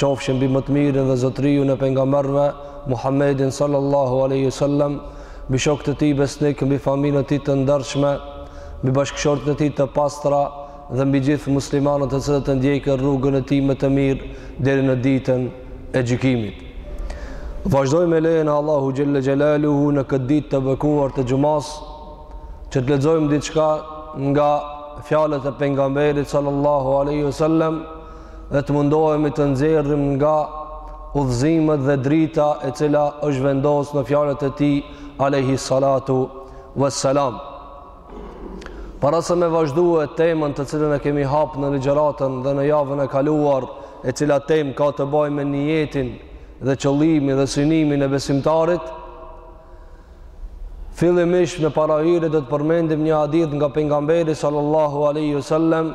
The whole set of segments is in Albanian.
qofshin mbi më të mirin dhe zotëriun e pejgamberëve Muhammedin sallallahu alaihi wasallam, mbi shokët e tij besnik, mbi familjen e tij të ndershme, mbi bashkëshortët e tij të pastra dhe mbi gjithë muslimanët të cilët e ndjekin rrugën e tij më të mirë deri në ditën e gjykimit. Vazhdojmë me lejen e Allahu xhelle xhelaluhu në këtë ditë të bekuar të xumasë që të lexojmë diçka nga fjalët e pejgamberit sallallahu alaihi wasallam dhe të mundohemi të nxjerrim nga udhëzimet dhe drita e cila është vendosë në fjalët e tij alayhi salatu wassalam. Para se me vazhdue temën të cilën e kemi hapë në ligjëratën dhe në javën e kaluar, e cila temë ka të bëjë me nijetin dhe qëllimin dhe synimin e besimtarit, fillimisht në parahyrje do të përmendim një hadith nga pejgamberi sallallahu alaihi wasallam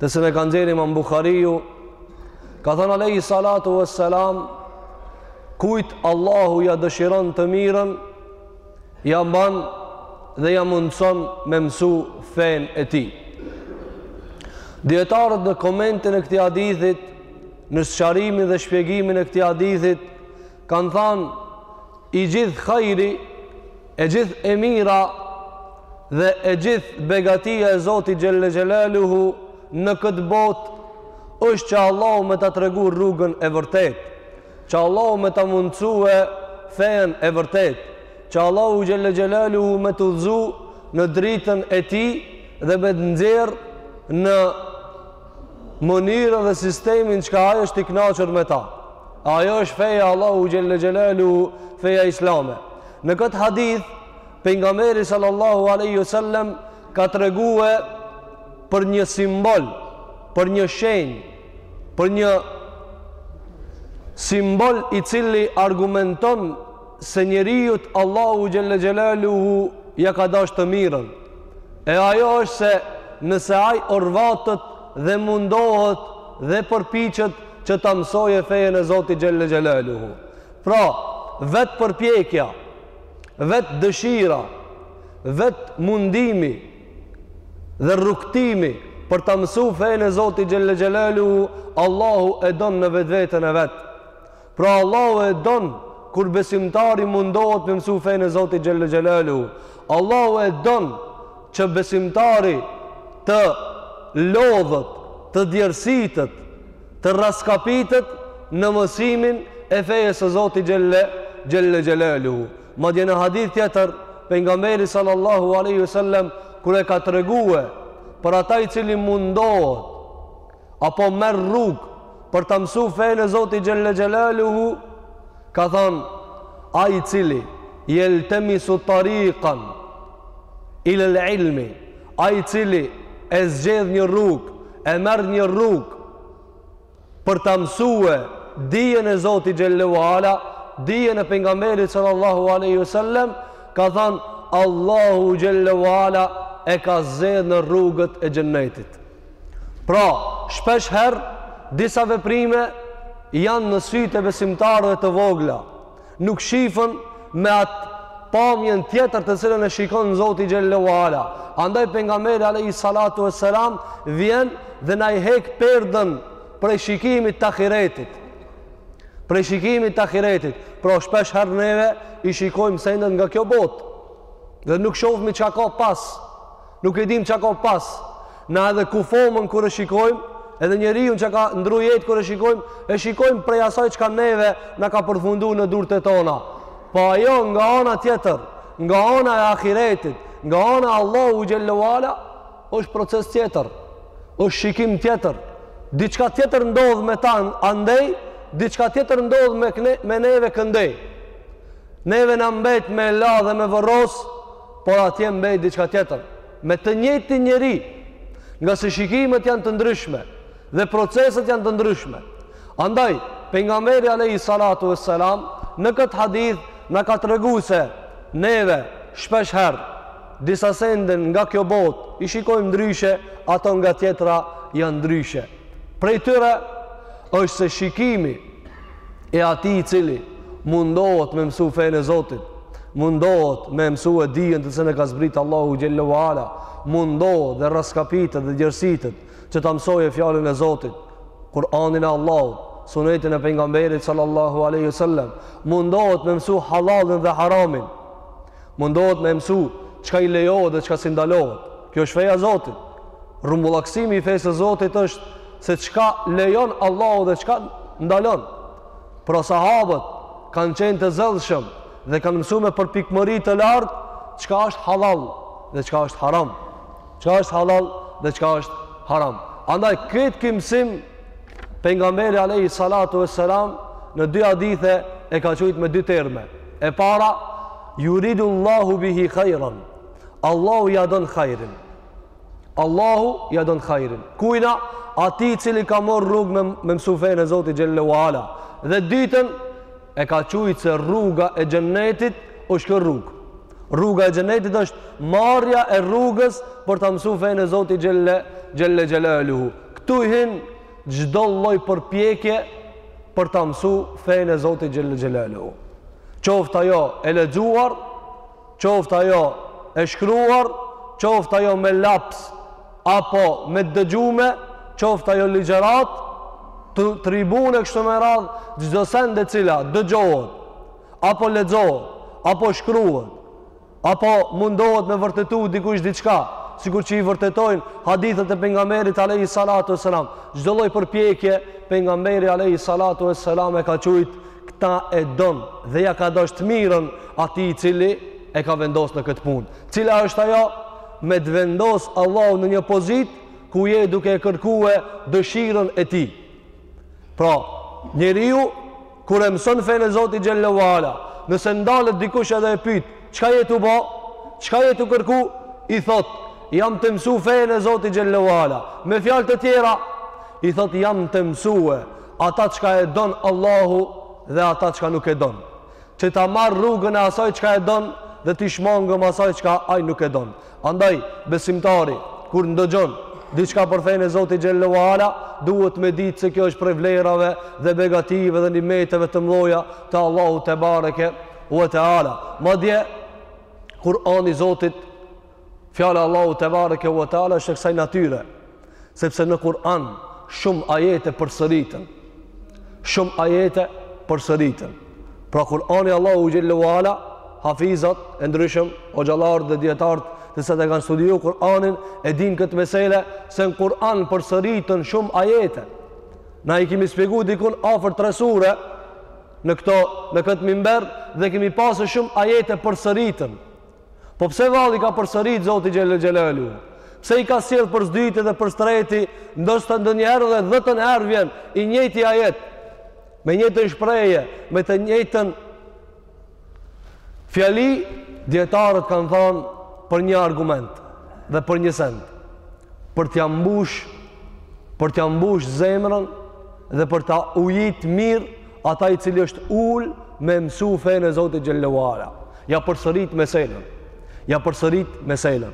të cilin e ka nxjerr imam Buhariu, ka thënë alejhi salatu ve selam, kujt Allahu ja dëshiron të mirën, ja ban dhe ja mundëson me mësu fenë e tij. Dijetarët në komentin e këtij hadithit, në sqarimin dhe shpjegimin e këtij hadithit, Kanë thanë, i gjithë hajri, e gjithë e mira dhe e gjithë begatia e Zotit xhelle xhelaluhu në këtë botë, është që Allahu me ta tregu rrugën e vërtetë, që Allahu me ta mundësue fejën e vërtetë, që Allahu xhelle xhelaluhu me të udhëzu në dritën e tij dhe me të nxjerrë në mënyrën dhe sistemin çka ai është i knaqur me ta. Ajo është feja e Allahu xhelle xhelaluhu, feja islame. Në këtë hadith, pejgamberi sallallahu aleyhi sallem, ka tregue për një simbol, për një shenjë, për një simbol i cili argumenton se njeriut Allahu xhelle xhelaluhu ja ka dash të mirën e ajo është se nëse ai orvatet dhe mundohet dhe përpiqet që ta mësojë fejën e Zotit xhelle xhelaluhu pra vetë përpjekja vetë dëshira vetë mundimi dhe rrugëtimi për ta mësu fejën e Zotit xhelle xhelaluhu Allahu e don në vetveten e vet Pra Allahu e don kur besimtari mundohet me mësu fenë e Zotit xhelle xhelaluhu. Allahu e don që besimtari të lodhet, të djersitet, të raskapitet në mësimin e fejës së Zotit xhelle xhelaluhu. Madje në hadith tjetër, pejgamberi sallallahu aleyhi sallem, kur e ka tregue, për ata i cili mundohet, apo merr rrugë për ta mësu fenë e Zotit xhelle xhelaluhu ka thon ai i cili jeltemisu tarikan ilel ilmi ai i cili e zgjedh një rrugë e merr një rrugë për ta mësue dijen e Zotit xhelle ve ala dijen e pejgamberit sallallahu alaihi wasallam ka thon Allahu xhelle ve ala e ka zgjedh në rrugët e xhennetit Pra, shpesh herë disa veprime janë në sytë e besimtarëve të vogla. Nuk shifen me atë pamjen tjetër të cilën e shikon Zoti xhelle ve ala. Andaj pejgamberi alayhi salatu vesselam vjen dhe na i hek perdën prej shikimit të ahiretit. Prej shikimit të ahiretit, pra shpesh herë neve i shikojmë sendet nga kjo botë dhe nuk shofim çka ka pas. Nuk e dim çka ka pas. Na edhe kufomën kur e shikojmë, edhe njeriun që ka ndru jetë kur e shikojmë, e shikojmë prej asaj çka neve na ka përfundu në durt tona. Po ajo nga ana tjetër, nga ana e ahiretit, nga ana e Allahut xhelle ve ala, është proces tjetër. Është shikim tjetër. Diçka tjetër ndodh me ta andej, diçka tjetër ndodh me këne, me neve këndej. Neve na mbet me la dhe me varros por atje mbet diçka tjetër, me të njëjtin njeri, ngase shikimet janë të ndryshme dhe proceset janë të ndryshme. Andaj, pejgamberi alayhi salatu vesselam në këtë hadith na ka tregu se neve shpesh herë disa sende nga kjo botë i shikojmë ndryshe, ato nga tjetra janë ndryshe. Prej tyre është se shikimi e atij i cili mundohet me mësu fenë e Zotit, mundohet me mësu e dijen të cilën e ka zbritë Allahu xhelle ve ala, mundohet dhe rraskapitet dhe djersitet që ta mësojë fjalën e Zotit, Kur'anin e Allahut, sunetin e pejgamberit sallallahu aleyhi sallam, mundohet me mësu halalin dhe haramin, Mundohet me mësu çka i lejohet dhe çka si ndalohet. Kjo është feja e Zotit. Rrumbullakësimi i fesë së Zotit është se çka lejon Allahu dhe çka ndalon. Pra sahabët kanë qenë të zellshëm dhe kanë mësu me përpikmëri të lartë çka është halal dhe çka është haram. Çka është halal dhe çka është haram. Andaj këtë, ky mësim, pejgamberi alayhi salatu vesselam në dy hadithe e ka qujt me dy terme. E para yuridu Allahu bihi khairan. Allahu ja don hajrin. Allahu ja don hajrin. Kujna atij i cili ka marr rrugë me me mësu fenë e Zotit xhelle ve ala. Dhe e dyta e ka qujt se rruga e xhennetit është kjo rrugë. Rruga e xhenetit është marrja e rrugës për ta mësuar fenë e Zotit xhelle xhelaluhu. Ktu hyn çdo lloj përpjekje për ta mësu fenë e Zotit xhelle xhelaluhu. Qoftë ajo e lexuar, qoftë ajo e shkruar, qoftë ajo me laps apo me dëgjume, qoftë ajo ligjëratë, tribunë e kështu me radhë, çdo send e cila dëgjohet apo lexohet, apo shkruhet, apo mundohet me vërtetu dikush diçka, sikur që i vërtetojnë hadithet e pejgamberit alejhi salatu ue selam. Çdo lloj përpjekje pejgamberi alejhi salatu ue selam e ka qujt këta e don dhe ja ka dasht të mirën atij i cili e ka vendos në këtë punë. Cila është ajo? Me të vendos Allahu në një pozitë ku je duke e kërkue dëshirën e tij. Pra, njeriu kur e mëson fenë e Zotit xhelle ue ala, nëse ndalet dikush edhe e pyet, çka je tu bë? Çka je tu kërku? I thotë, jam tu mësu fenë e Zotit xhelle ue ala. Me fjalë të tjera, i thotë jam tu mësue ata çka e don Allahu dhe ata çka nuk e don. Që ta marr rrugën e asaj çka e don dhe t'i shmangem asaj çka ai nuk e don. Andaj, besimtari, kur ndëgjon diçka për fenë e Zotit xhelle ue ala, duhet me ditë se kjo është prej vlerave dhe begative dhe nimeteve të mdhaja të Allahut tebareke ue teala. Madje, Kur'ani i Zotit, fjala e Allahut tebareke ue teala është e kësaj natyre. Sepse në Kur'an shumë ajete përsëriten. Shumë ajete përsëriten. Pra Kur'ani i Allahut xhelle ue ala, hafizat e ndryshëm hoxhallarët dhe dijetarët të cilët e kanë studiu Kur'anin e dinë këtë mesele se në Kur'an përsëriten shumë ajete. Na i kemi shpjegu dikun afër tre sure në këto në këtë mimber dhe kemi pas shumë ajete përsëriten. Po pse vallë i ka përsërit Zoti xhelle xhelaluhu? Pse i ka sjellë për së dyti dhe për së treti, ndoshta ndonjëherë edhe dhetën herë vjen, i njëjti ajet, me të njëjtën shprehje, me të njëjtën fjali, dijetarët kanë thanë për një argument dhe për një send, për t'ja mbush, për t'ja mbush zemrën dhe për ta ujit mirë, ata i cili është ul me mësu fenë e Zotit xhelle ue ala, ja përsërit meselën. Ja përsërit meselen.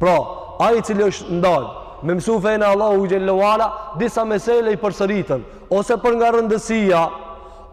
Pra, ai i cili është ndalë me mësu fenë e Allahut xhelle ue ala, disa mesele i përsëriten, ose për nga rëndësia,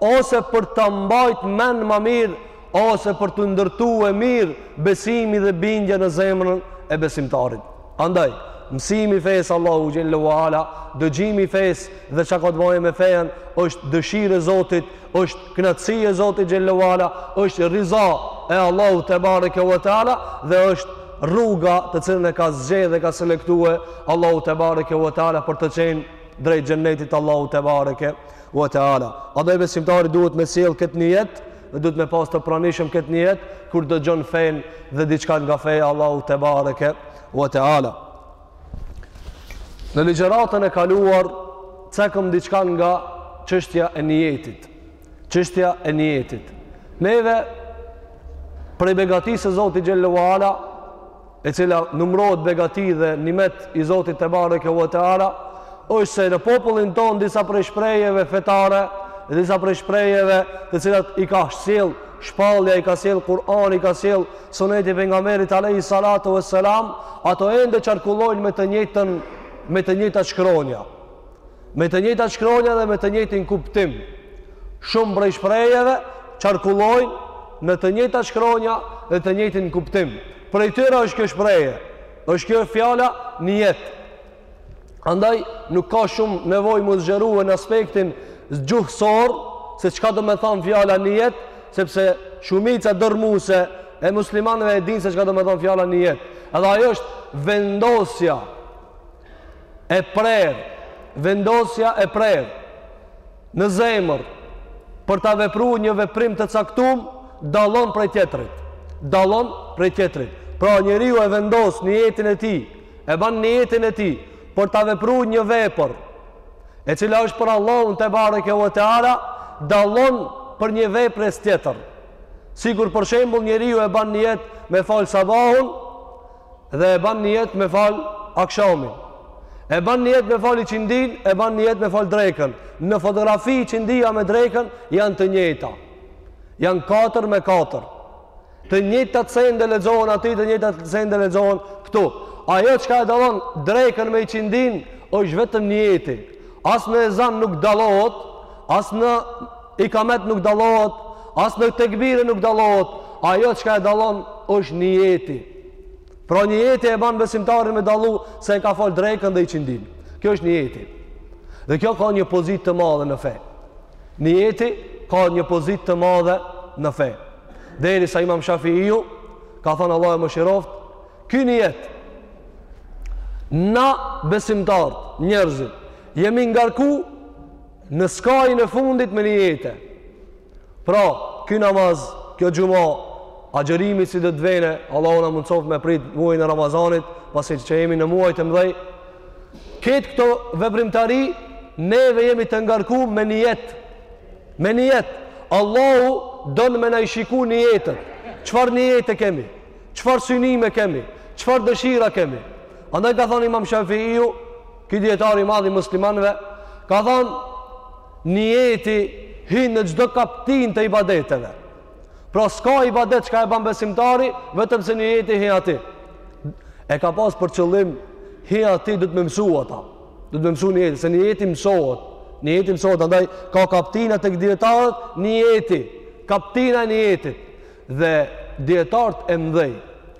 ose për ta mbajt men ma mirë ose për të ndërtu mirë besimi dhe bindja në zemrën e besimtarit. Andaj, mësimi i fesë Allahut xhel-le ue ala, dëgjimi i fesë dhe çka ka të bojë me fejën, është dëshirë e Zotit, është knatësi e Zotit xhel-le ue ala, është riza e Allahut tebareke ue teala dhe është rruga të cilën e ka zgjedh e ka selektue Allahu tebareke ue teala për të qenë drejt xhennetit të Allahut tebareke ue teala. Andaj, besimtari duhet me sjellë këtë nijet, dhe duhet me pas të pranishëm këtë nijet kur dëgjon fen dhe diçka nga feja e Allahut tebareke ue teala në ligjëratën e kaluar cekëm diçka nga çështja e nijetit çështja e nijetit neve prej begatisë së Zotit xhel-le ue ala e cila numërohet begati dhe nimet i Zotit tebareke ue teala, është se në popullin tonë disa prej shprehjeve fetare, disa prej shprehjeve të cilat i ka sjell shpallja, i ka sjell Kur'ani, i ka sjell Suneti i pejgamberit alejhi salatu vesselam, ato ende qarkullojnë me të njëjtën me të njëjta shkronja. Me të njëjta shkronja dhe me të njëjtin kuptim. Shumë prej shprehjeve qarkullojnë në të njëjta shkronja dhe të njëjtin kuptim. Prej tyre është kjo shprehje, është kjo fjala nijet. Andaj nuk ka shumë nevojë me u zgjerue në aspektin gjuhësor se çka do me thanë fjala nijet, sepse shumica dërmuese e muslimanëve e dinë se çka do me thanë fjala nijet. Edhe ajo është vendosja e prerë, vendosja e prerë. në zemër për ta vepru një veprim të caktum, dallon prej tjetrit. Dallon prej tjetrit. Pra njeriu e vendos nijetin e tij, e ban nijetin e tij për ta vepru një vepër, e cila është për Allahun tebareke ue teala, dallon prej një vepres tjetër. Sikur për shembull njeriu e ban nijet me fal sabahun, dhe e ban nijet me fal akshamin. E ban nijet me fal ikindin, e ban nijet me fal drekën. Në fotografi ikindia me drekën janë të njëjta. Janë 4 me 4. Të njëjtat sende lexohen aty, të njëjtat sende lexohen këtu. Ajo çka e dallon drekën me ikindin është vetëm nijeti. As në ezan nuk dallohet, as në ikamet nuk dallohet, as në tekbire nuk dallohet, ajo çka e dallon është nijeti. Pra nijeti e ban besimtarin me dallu se e ka fal drekën dhe ikindin. Kjo është nijeti. Dhe kjo ka një pozitë të madhe në fe. Nijeti ka një pozitë të madhe në fe. Derisa Imam Shafiu ka thanë Allahu e mëshiroft, ky nijet na besimtarët, njerëzit, jemi ngarku Në skajin e fundit me nijete. Pra, ky namaz, kjo xhuma, agjërimi si do t'vjen, Allahu na mundësoftë me prit muajin e Ramazanit, pasi që jemi në muaj të mdhej, ketë këto veprimtari, neve jemi të ngarku me nijet. Me nijet. Allahu don me na i shiku nijetet. Çfarë nijete kemi? Çfarë synime kemi? Çfarë dëshira kemi? Andaj ka thonë imam Shafiiju, Ky dijetar i madh i muslimanëve ka thanë nijeti hyn në çdo kaptinë të ibadeteve. Pra s'ka ibadet çka e ban besimtari vetëm se nijeti hyn aty. E ka pas për qëllim hyn aty duhet me mësu ata. Duhet me mësu nijeti se nijeti mësohet. Nijeti mësohet andaj ka kaptina tek dijetarët nijeti, kaptina e nijetit dhe dijetarët e mëdhej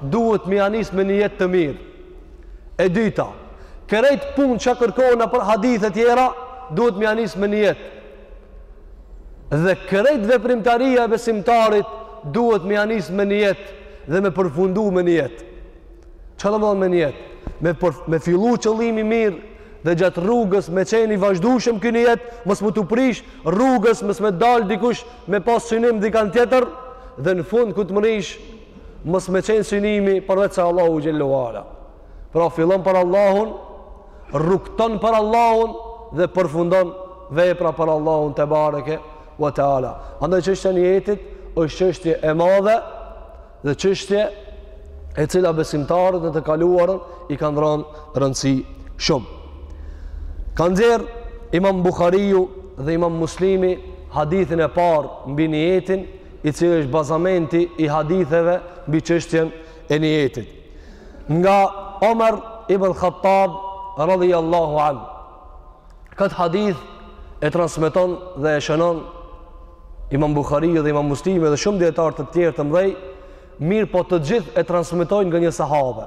duhet me ja nis me nijet të mirë. E dyta, krejt punët që kërkohen nëpër hadithe tjera, duhet me ja nis me nijet. Dhe krejt veprimtaria e besimtarit, duhet me ja nis me nijet dhe me përfundu me nijet. Ça domethënë me nijet? Me, për, me fillu qëllimi i mirë, dhe gjatë rrugës me qenë i vazhdueshëm ky nijet, mos me t'u prish rrugës, mos me dalë dikush me pas synim dikan tjetër, dhe në fund kur t'mrrish, Mos me qenë synimi përveç se Allahu Xhelle ue Ala. Pra fillon për Allahun, rrugëton për Allahun dhe përfundon vepra për Allahun tebareke ve teala. Andaj çështja e nijetit, është çështje e madhe dhe çështje e cila besimtarët në të kaluarën i kanë dhënë rëndësi shumë. Kanë nxjerrë imam Bukhariu dhe imam muslimi hadithin e parë mbi nijetin, i cili është bazamenti i haditheve mbi çështjen e nijetit. Nga Omer ibn Khattab radhiyallahu anhu. Këtë hadith e transmeton dhe e shënon Imam Buhariu dhe Imam Muslimi dhe shumë dijetarë të tjerë të mëdhej, mirëpo të gjithë e transmetojnë nga një sahabe.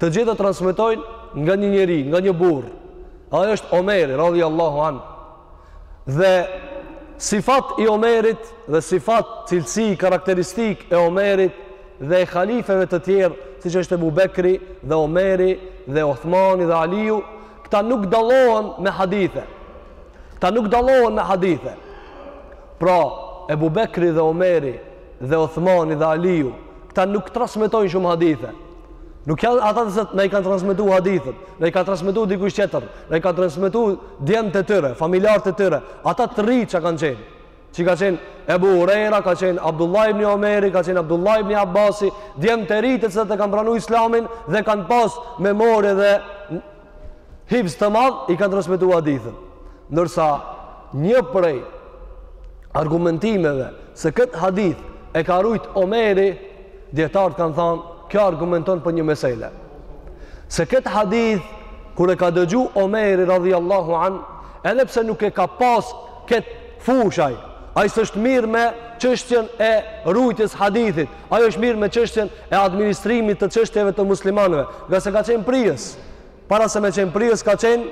Të gjithë e transmetojnë nga një njeri, nga një burrë. Ai është Omeri radhiyallahu anhu. Dhe sifat i Omerit dhe sifat cilësi karakteristikë e Omerit dhe e halifeve të tjerë siç është Ebu Bekri dhe Omeri dhe Othmani dhe Aliju këta nuk dallohen me hadithe këta nuk dallohen me hadithe pra Ebu Bekri dhe Omeri dhe Uthmani dhe Aliu, këta nuk transmetojnë shumë hadithe. Nuk janë ata të cilët na i kanë transmetu hadithet, na i kanë transmetu dikush tjetër, na i kanë transmetu djemtë e tyre, familjarët e tyre, ata të ri që kanë qenë. Siç ka qenë Ebu Hurejra, ka qenë Abdullah ibn Omeri, ka qenë Abdullah ibn Abasi, djemtë e ri të cilët e kanë pranu Islamin dhe kanë pas memorie dhe Hifz të madh i kanë transmetu hadithin. Ndërsa një prej argumentimeve se këtë hadith e ka rujt Omeri, dijetarët kanë thanë, kjo argumenton për një mesele. Se këtë hadith, kur e ka dëgju Omeri radhiallahu anhu, edhe pse nuk e ka pas këtë fushë, ai s'është mirë me çështjen e rujtjes hadithit, Ai është mirë me çështjen e administrimit të çështjeve të muslimanëve, ngase ka qenë prijës. Para se me qenë prijës ka qenë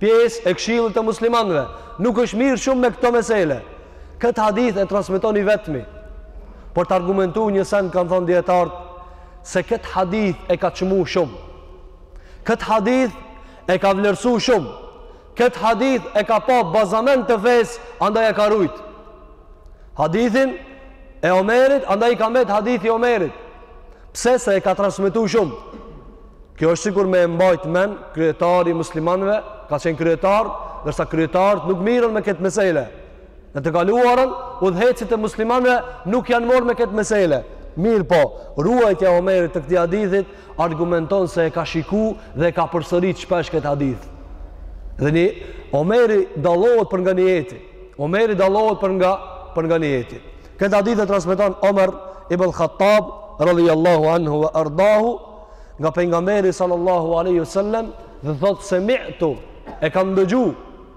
pjesë e këshillit të muslimanëve. Nuk është mirë shumë me këto mesele. Këtë hadith e transmeton i vetmi. Për të argumentu një sen kanë thonë dijetartë se këtë hadith e ka çmu shumë. Këtë hadith e ka vlerësu shumë. Këtë hadith e ka pa bazament të fesë, andaj e ka rujt. Hadithin e Omerit, andaj i ka mbet hadithi Omerit. Pse se e ka transmetu shumë. Kjo është sikur me e mbajt men, kryetari i muslimanve, ka qenë kryetar, ndërsa kryetarët nuk mirren me këtë mesele. Në të kaluarën, udhëheqësit e muslimanëve nuk janë morë me këtë mesele. Mirëpo, ruajtja e Omerit të këtij hadithit argumenton se e ka shiku dhe e ka përsërit shpesh këtë hadith. Dhe ni Omeri dallohet për nga nijeti. Omeri dallohet për nga, për nga nijeti. Këtë hadith e transmeton Omer ibn Khattab, radhiallahu anhu ue ardahu, nga pejgamberi sallallahu aleyhi sallam, dhe thotë semi'tu e kam dëgju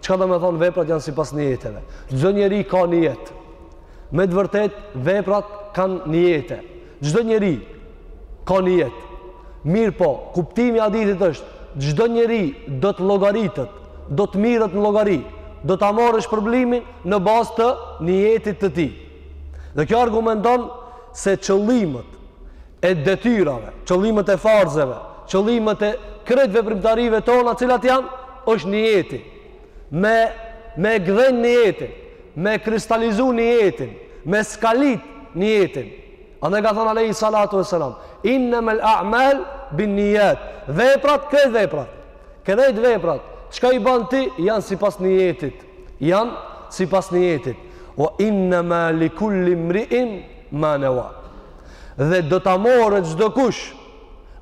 Çka domethonë veprat janë sipas nijeteve? Çdo njeri ka nijet. Me të vërtetë, veprat kanë nijete. Çdo njeri ka nijet. Mirëpo, kuptimi i hadithit është, çdo njeri do të llogaritet, do të mirret në llogari, do ta morë shpërblimin në bazë të nijetit të tij. Dhe kjo argumenton se qëllimët e detyrave, qëllimet e farzeve, qëllimet e krejt veprimtarive tona, cilat janë, është nijeti. Me, e gdhen nijetin, me e kristalizu nijetin, me skalit nijetin. Andaj ka thonë alejhi salatu ue selam, innemel a'malu bin nijat, veprat, krejt veprat, krejt veprat, çka i ban ti, janë sipas nijetit, janë sipas nijetit, ue innema likulli mriin ma neua dhe do ta morë çdokush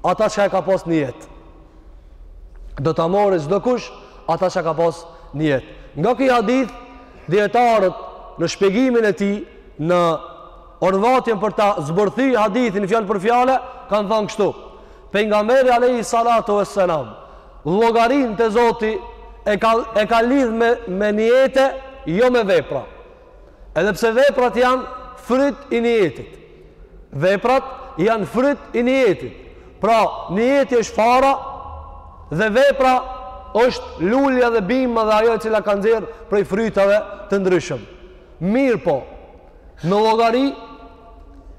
ata çka e ka pas nijet. Do ta morë çdokush ata ça ka pas nijet. Nga ky hadith dijetarët në shpjegimin e tij në orvatjen për ta zbërthy hadithin fjalë për fjalë kanë thënë kështu. Pejgamberi alayhi salatu vesselam llogarinë te Zoti e ka e ka lidh me me nijete, jo me vepra. Edhe pse veprat janë fryt i nijetit. Veprat janë fryt i nijetit. Pra, nijeti është fara dhe vepra është lulja dhe bima dhe ajo e cila ka nxjerr prej frytave të ndryshëm. Mirëpo, në llogari,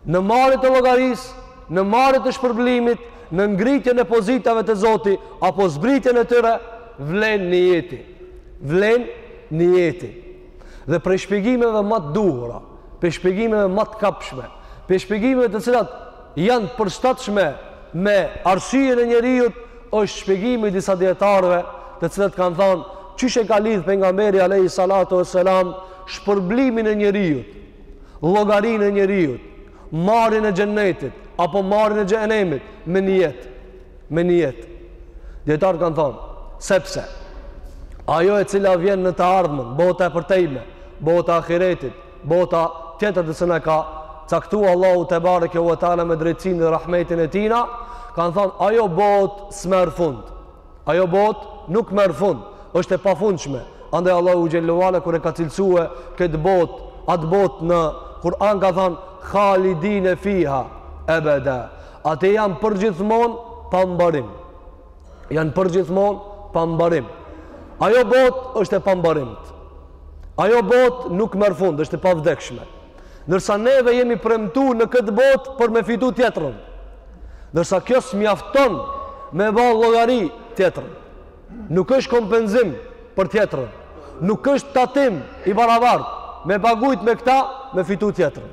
në marrje të llogarisë, në marrje të shpërblimit, në ngritjen e pozitave te Zoti, apo zbritjen e tyre, vlen nijeti. Vlen nijeti. Dhe prej shpjegimeve më të duhura, prej shpjegimeve më të kapshme, prej shpjegimeve të cilat janë përshtatshme me arsyen e njeriu, është shpjegimi i disa dietarëve, të cilët kanë thënë, çish e ka lidh pejgamberi alayhi salatu wassalam shpërblimin e njeriu, llogarinë e njeriu, marrjen e xhennetit apo marrjen e xhehenemit me nijet. me nijet. Djetarët kanë thonë, sepse, ajo e cila vjen në të ardhmen, bota e përtejme, bota e ahiretit, bota tjetër të cilën e ka caktu Allahu tebareke ve teala me drejtësinë dhe rahmetin e tina, kanë thonë, ajo botë s'merr fund. Ajo botë nuk merr fund, është e pafundshme. Andaj Allahu xhelle ve ala, kur e ka cilësue këtë botë, atë botë në Kur'an ka thonë, khalidine fiha ebeda, Ata janë përgjithmonë pa mbarim. Janë përgjithmonë pa mbarim. Ajo botë është e pambarimtë. Ajo botë nuk merr fund, është e pavdekshme. Ndërsa neve jemi premtu në këtë botë për me fitu tjetrën. Ndërsa kjo s'mjafton me ba llogari tjetrën. Nuk është kompenzim për tjetrën. Nuk është tatim i barabartë me pagujt me këta me fitu tjetrën.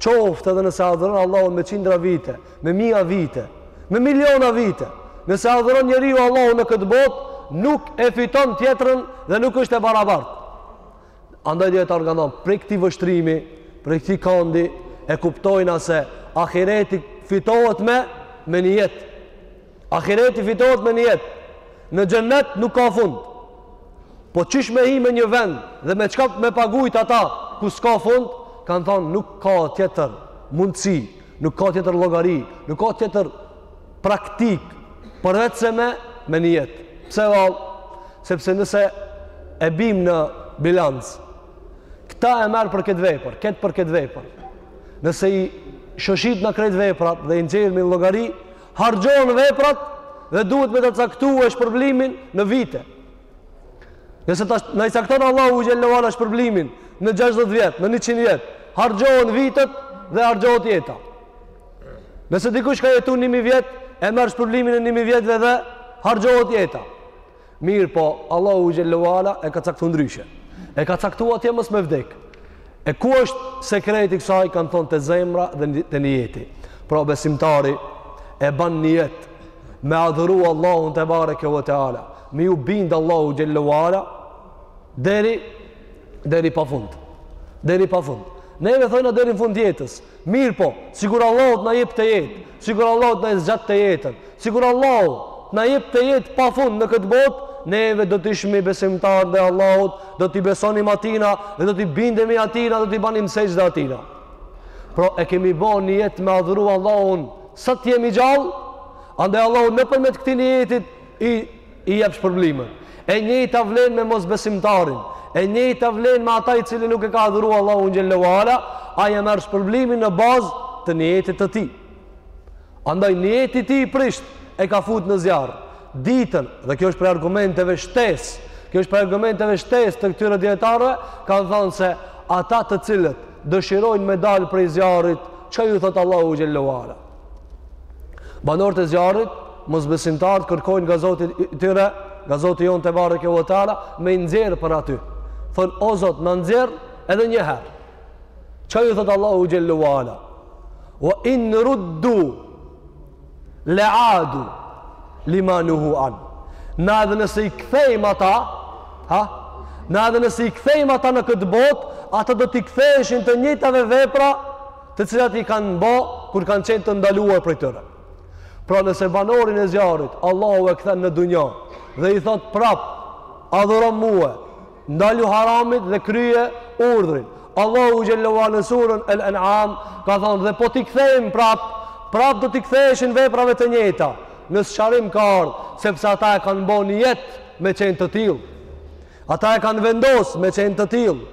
Qoftë edhe nëse adhuron Allahun me qindra vite, me mija vite, me miliona vite, nëse adhuron njeriu Allahun në këtë botë, nuk e fiton tjetrën dhe nuk është e barabartë. Andaj dijetarët kanë thonë, prej këtij vështrimi, prej këtij kondi, e kuptojna se ahireti fitohet me, me nijet. Ahireti fitohet me nijet. Në xhennet nuk ka fund. Po çish me hi me një vend dhe me çka me pagujt ata ku s'ka fund, kanë thonë nuk ka tjetër mundësi, nuk ka tjetër llogari, nuk ka tjetër praktikë përveçse me me nijet. Pse vallë? Sepse nëse e bim në bilancë, këta e merr për këtë vepër, këtë për këtë vepër. Nëse i shoshitna krejt veprat dhe i nxjerrim në llogari, Harxhohen veprat dhe duhet me ta caktue shpërblimin në vite. Nëse na i cakton Allahu xhelle ve ala shpërblimin në 60 vjet, në 100 vjet, harxhohen vitet dhe harxhohet jeta. Nëse dikush ka jetu 1000 vjet, e merr shpërblimin e 1000 vjetve dhe harxhohet jeta. Mirë po, Allahu xhelle ue ala e ka caktu ndryshe. E ka caktu atje mos me vdek. E ku është sekreti kësaj, kanë thonë te zemra dhe te nijeti. Pra besimtari e ban nijet me adhuru Allahun tebareke ue teala. Me ju bindë Allahut xhelle ue ala deri, deri pa fund. Deri pa fund. Neve thojna deri në fund të jetës. Mirëpo, sikur Allahu të na jepë të jetë, sikur Allahu të na e zgjatte jetën, sikur Allahu të na jepte jetë pa fund në këtë botë, neve do të ishim besimtarë ndaj Allahut, do t'i besonim atina dhe do t'i bindeshim atina, do t'i banim sexhde atina. Pra e kemi bo nijet me adhuru Allahun, sa të jemi gjallë, andaj Allahu nëpërmjet këtij nijeti i i jep shpërblimin. E njëjta vlen me mosbesimtarin, e njëjta vlen me ata i cili nuk e ka adhuruar Allahun xhelle ue ala, ai e merr shpërblimin në bazë të nijetit të tij. Andaj nijeti i tij i prisht e ka fut në zjarr. Ditën, dhe kjo është prej argumenteve shtesë, kjo është prej argumenteve shtesë të këtyre dijetarëve, kanë thënë se ata të cilët dëshirojnë me dalë prej zjarrit, çka ju thot Allahu xhelle ue ala? Banorët e zjarrit, mosbesimtarët kërkojnë nga Zoti i tyre, nga Zoti jonë tebareke ue teala, me i nxjerr prej aty. Thon o Zot, na nxjerr edhe një herë. Çka ju thot Allahu xhelle ue ala? Wa in ruddu la'adu lima nuhu an. Na edhe nëse i kthejmë ata, ha? Na edhe nëse i kthejmë ata në këtë botë, ata do t'i ktheheshin të njëjtave vepra të cilat i kanë bo kur kanë qenë të ndaluar prej tyre. Pra nëse banorin e zjarrit, Allahu e kthen në dunja dhe i thot prap, adhurom mue, ndalju haramit dhe kryje urdhrin. Allahu xhelle ue ala në surën el enam, ka thonë dhe po t'i kthejmë prap, prap do t'i ktheheshin veprave të njëjta. Në sqarim ka ardhë, sepse ata e kanë bo nijet me qenë të tillë. Ata e kanë vendosë me qenë të tillë.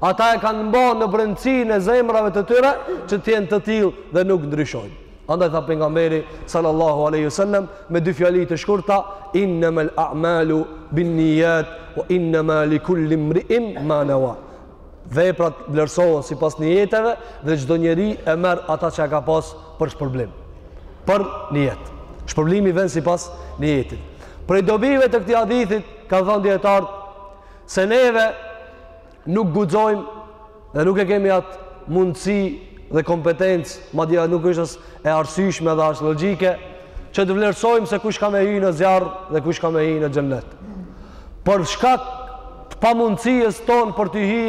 Ata e kanë bo në brendësinë e zemrave të tyre që të jenë të tillë dhe nuk ndryshojnë. Andaj tha pejgamberi, sallallahu alejhi ue sel-lem, me dy fjali të shkurta, innemel a'malu bin nijat, ue innema likul-limriin ma neua. Veprat vlerësohen sipas nijeteve dhe çdo njeri e merr ata që e ka pas për shpërblim. Për nijet. Shpërblimi vjen sipas nijetit. Prej dobive të këtij hadithit, Kanë thënë dijetarët se neve nuk guxojmë dhe nuk e kemi atë mundësi dhe kompetencë, madje nuk është as e arsyeshme dhe as logjike që të vlerësojmë se kush ka me hi në zjarr dhe kush ka me hi në xhennet. Për shkak të pamundësisë tonë për t'i hy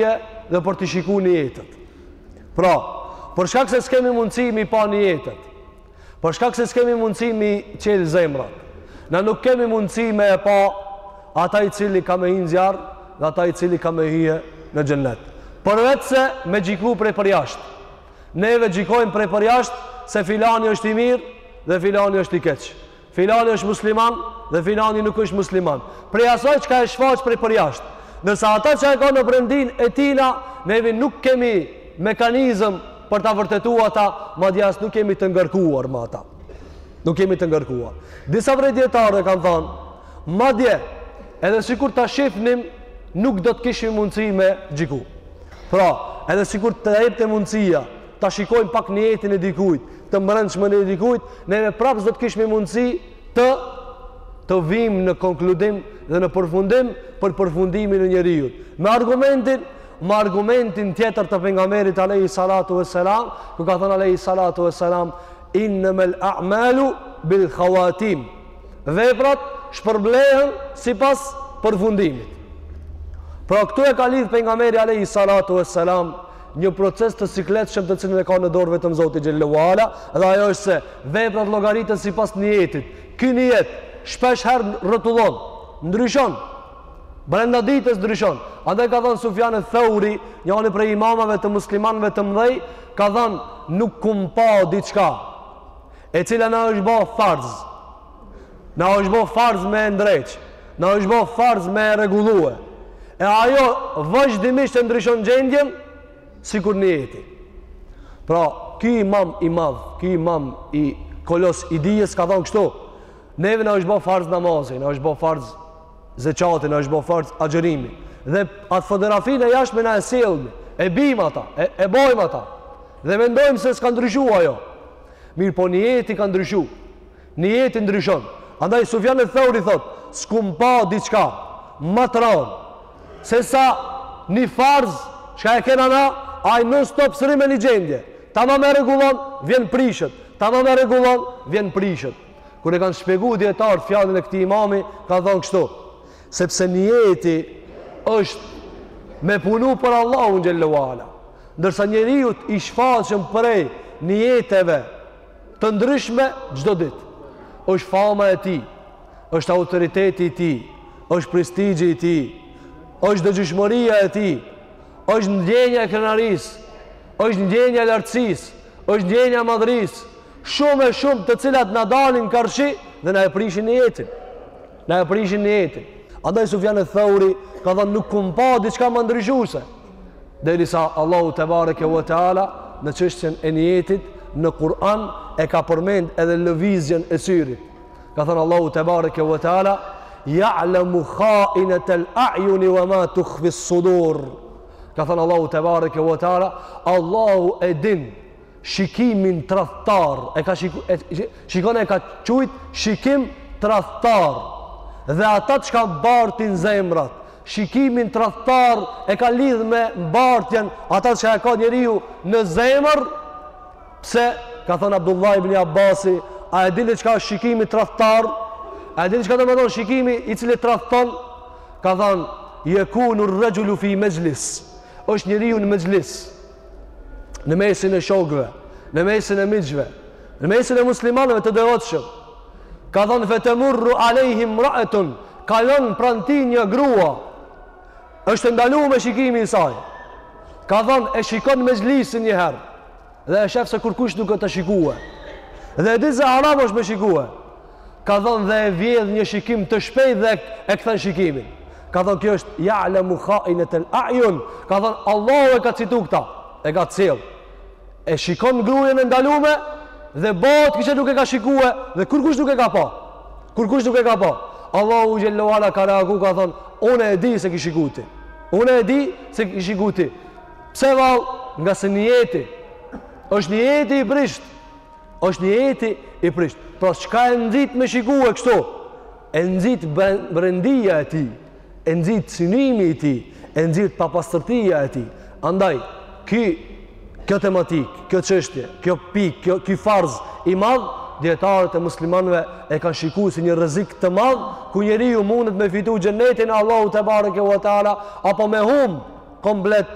dhe për t'i shiku nijetet. Pra, për shkak se s'kemi mundësi m'i pa nijetet. Për shkak se s'kemi mundësi m'i çelë zemrat. Na nuk kemi mundësi me e pa ata i cili ka me hi në zjarr dhe ata i cili ka me hi në xhennet. Përveçse me gjiku prej përjashtë. Neve gjikojmë prej përjashtë se filani është i mirë dhe filani është i keq. Filani është musliman dhe filani nuk është musliman. Prej asaj çka e shfaq prej përjashtë. Ndërsa ata që e ka në brendinë e tina, neve nuk kemi mekanizëm për ta vërtetu ata, madje as nuk jemi të ngarkuar me ata. Nuk jemi të ngarkuar. Disa prej dijetarëve kanë thanë, madje edhe sikur ta shifnim, nuk do të kishim mundësi me gjiku. Pra, edhe sikur të jepte mundësia ta shikojmë pak nijetin e dikujt, të mbrendshmën e dikujt, neve prapë s'do të kishmi mundësi të të vim në konkludim dhe në përfundim për përfundimin e njeriut. Me argumentin, me argumentin tjetër të pejgamberit alejhi salatu vesselam, ku ka thënë alejhi salatu vesselam innamal a'malu bil khawatim. Veprat shpërblehen sipas përfundimit. Pra këtu e ka lidh pejgamberi alejhi salatu vesselam një proces të sikletshëm të cilin e ka në dorë vetëm Zoti xhelle ve ala dhe ajo është se veprat llogariten sipas nijetit. Ky nijet shpesh herë rrotullon, ndryshon. Brenda ditës ndryshon. Andaj ka thënë Sufjan eth-Thauri, njani prej imamave të muslimanëve të mëdhej, ka thënë nuk kum pa diçka e cila na është bo farz. Na është bo farz me e ndreq, na është bo farz me e rregullue. E ajo vazhdimisht e ndryshon gjendjen, sikur nijeti. Pra, ky imam i madh, ky imam i kolos i dijes, ka thonë kështu, neve na është bo farz namazi, na është bo farz zeqati, na është bo farz agjerimi. Dhe atë fotografinë e jashtme na e sellmi, e bim ata, e, e bojmë ata. Dhe mendojmë se s'ka ndryshu ajo. Mirëpo nijeti ka ndryshu. Nijeti ndryshon. Andaj Sufjan eth-Thauri thotë, s'kum pa diçka ma t'ronë se sa një farz çka e kena na, ai non stop s'rri me një gjendje. Tamam e rregullon, vjen prishet. Tamam e rregullon, vjen prishet. Kur e kanë shpjegu dijetarët fjalën e këtij imami, ka thënë kështu, sepse nijeti është me punu për Allahun xhelle ve ala. Ndërsa njeriut i shfaqen prej nijeteve të ndryshme çdo ditë. Është fama e tij, është autoriteti i tij, është prestigji i tij, është dëgjueshmëria e tij, është ndjenja e krenarisë, është ndjenja e lartësisë, është ndjenja e madhërisë, shumë e shumë të cilat na dalin karshi dhe na e prishin nijetin. Na e prishin nijetin. Andaj Sufjan eth-Thauri ka thënë nuk kum pa diçka ma ndryshuese. Derisa Allahu tebareke ve teala në çështjen e nijetit në Kur'an e ka përmend edhe lëvizjen e syrit. Ka thënë Allahu tebareke ve teala ya'lamu kha'inat al-a'yun wa ma tukhfi as-sudur. Ka thënë Allahu tebareke ve teala Allahu e din shikimin tradhtar. E ka shikon e, shikon e ka qujt shikim tradhtar. Dhe ata çka bartin zemrat, Shikimin tradhtar e ka lidh me bartjen ata që e ka njeriu në zemër, pse ka thënë Abdullah ibn Abbasi, a e dini çka është shikimi tradhtar? A e dini çka do me thonë shikimi i cili tradhton? Ka thënë yekunu ar-rajulu fi majlis. Është njeriu në mexhlis. Në mesin e shokëve, në mesin e miqve, në mesin e muslimanëve të devotshëm. Ka thënë fetemurru alejhi mra'atun Kalon pranë tij një grua. Është e ndaluar me shikimi i saj. Ka thënë e shikon mexhlisin një herë dhe e shef se kurkush nuk është tu e shikue. Dhe e di se haram është me shikue. Ka thënë dhe e vjedh një shikim të shpejtë dhe e kthen shikimin. Ka thënë kjo është ya'lamu kha'inat al a'yun. Ka thënë Allahu e ka citu këta, e ka cek. E shikon grujen e ndalume dhe bëhet kishe nuk e ka shikue dhe kurkush nuk e ka pa. Kurkush nuk e ka pa. Allahu xhel-le ve ala ka reagu ka thonë, une e di se ki shiku ti. Une e di se ki shiku ti. Pse vallë, ngase nijeti, është nijeti i prisht, është nijeti i prisht. Pra, çka e nxit me shikue kështu? E nxit brendia e tij. e nxit synimi i tij, e nxit papastërtia e tij. Andaj, ky kjo tematikë, kjo çështje, kjo pikë, kjo ky farz i madh, dijetarët e muslimanëve e kanë shikuar si një rrezik të madh ku njeriu mundet me fitu xhenetin e Allahut tebareke ve teala apo me humb komplet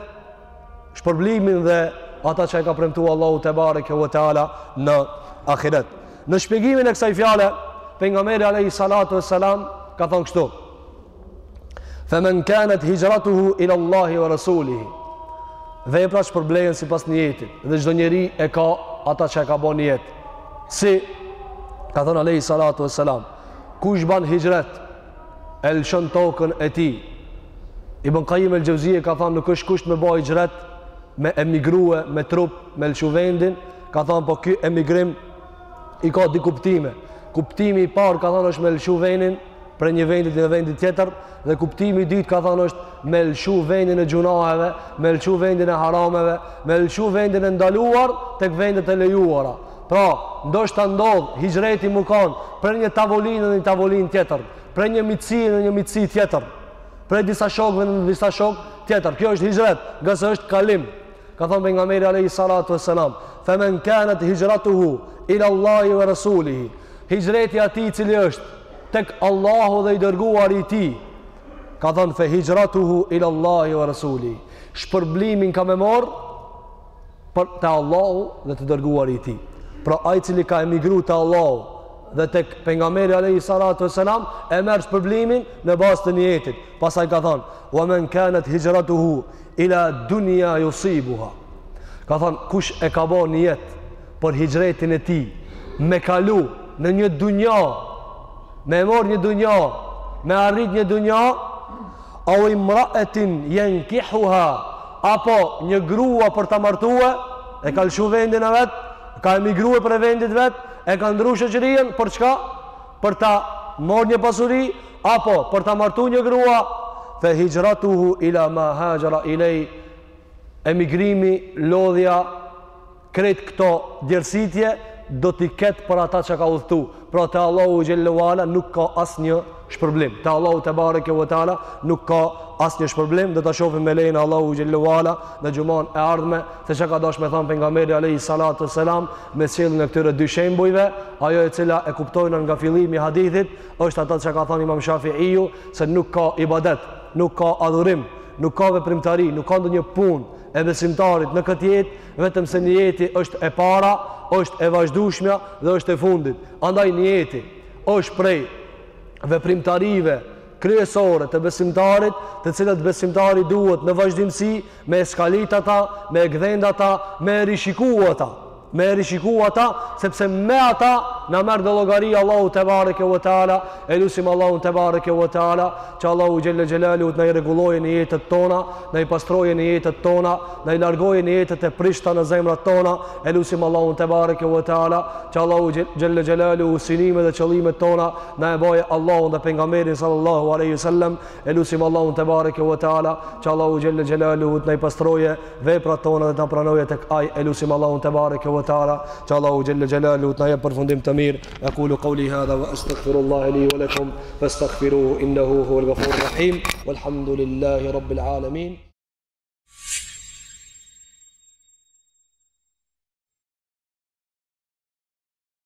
shpërblimin dhe ata që e ka premtu Allahu tebareke ve teala në ahiret. Në shpjegimin e kësaj fjale, Pejgamberi alejhi salatu ve selam, ka thonë kështu. Femen kanet hijratuhu ila Allahi wa Rasulihi. Veprat shpërblehen sipas nijetit. Dhe çdo njeri e ka ata që e ka bo nijet. Si, ka thonë alejhi salatu ve selam, kush ban hixhret, e lëshon tokën e tij. Ibn Kajim el-Xhevzije ka thonë nuk është kusht me ba hixhret, me emigrue, me trup, me lëshu vendin, ka thonë po ky emigrim i ka dy kuptime. Kuptimi i parë ka thonë është me lëshu vendin prej një vendit një vendit tjetër, dhe kuptimi i dytë ka thonë është me lëshu vendin e gjynaheve, me lëshu vendin e harameve, me lëshu vendin e ndaluar tek vendet e lejuara. Pra, ndoshta ndodh hijreti me kanë prej një tavoline në një tavolinë tjetër, prej një miqësie në një miqësi tjetër, prej disa shokëve në disa shokë tjetër. Kjo është hijret, ngase është kalim. Ka thënë pejgamberi alayhi salatu wassalam, "Fa man kanat hijratuhu ila Allahi wa rasulihi." Hijreti i atij i cili është tek Allahu dhe i dërguari i tij, ka thënë fa hijratuhu ila Allahi wa rasulihi. Shpërblimin ka me marr prej te Allahu dhe te i dërguari i tij. Pra ai i cili ka emigru te Allahu dhe tek pejgamberi alayhi salatu wasalam e merr shpërblimin në bazë të nijetit. Pastaj ka thënë: "Wa man kanat hijratuhu ila dunya yusibuha." Ka thënë kush e ka bo nijet për hijretin e tij me kalu në një dunja me e marr një dunja me arrit një dunja au imra'atin yankihuha apo një grua për ta martue e ka lëshu vendin e vet ka emigrue prej vendit vet e ka ndru shoqërien për çka për ta mor një pasuri apo për ta martu një grua fe hijratuhu ila ma haxhera ilejh emigrimi lodhja Krejt këto djersitje do t'i ketë për ata ça ka udhëtu, pra te Allahu xhelle ve ala nuk ka asnjë shpërblim, te Allahu tebareke ve teala nuk ka asnjë shpërblim, do ta shofim me lejen e Allahu xhelle ve ala në xhuman e ardhme se ça ka dash me than pejgamberi alejhi salatu ve selam me sjelljen e këtyre dy shembujve, ajo e cila e kuptojna nga fillimi i hadithit është ata ça ka than imam Shafi'iu se nuk ka ibadet, nuk ka adhurim, nuk ka veprimtari, nuk ka ndonjë punë e besimtarit në këtë jetë Vetëm se nijeti është e para, është e vazhdueshmja dhe është e fundit. Andaj nijeti është prej veprimtarive kryesore të besimtarit, të cilat besimtari duhet në vazhdimësi me e skalit ata, me e gdhend ata, me e rishiku ata, me e rishiku ata, sepse me ata na merr në llogari Allahu tebareke ve teala, e lusim Allahun tebareke ve teala, Që Allahu xhelle xhelaluhu të na i rregullojë nijetet tona, na i pastrojë nijetet tona, na i largojë nijetet e prishta në zemrat tona, e lusim Allahun tebareke ve teala, që Allahu xhelle xhelaluhu synimet dhe qëllimet tona na e bajë Allahun dhe pejgamberin sallallahu alaihi wasallam, e lusim Allahun tebareke ve teala, që Allahu xhelle xhelaluhu të na i pastrojë veprat tona dhe të na pranojë tek Ai, e lusim Allahun tebareke ve teala, që Allahu xhelle xhelaluhu të na jepë përfundim të mirë. أقول قولي هذا وأستغفر الله لي ولكم فاستغفروه إنه هو الغفور الرحيم والحمد لله رب العالمين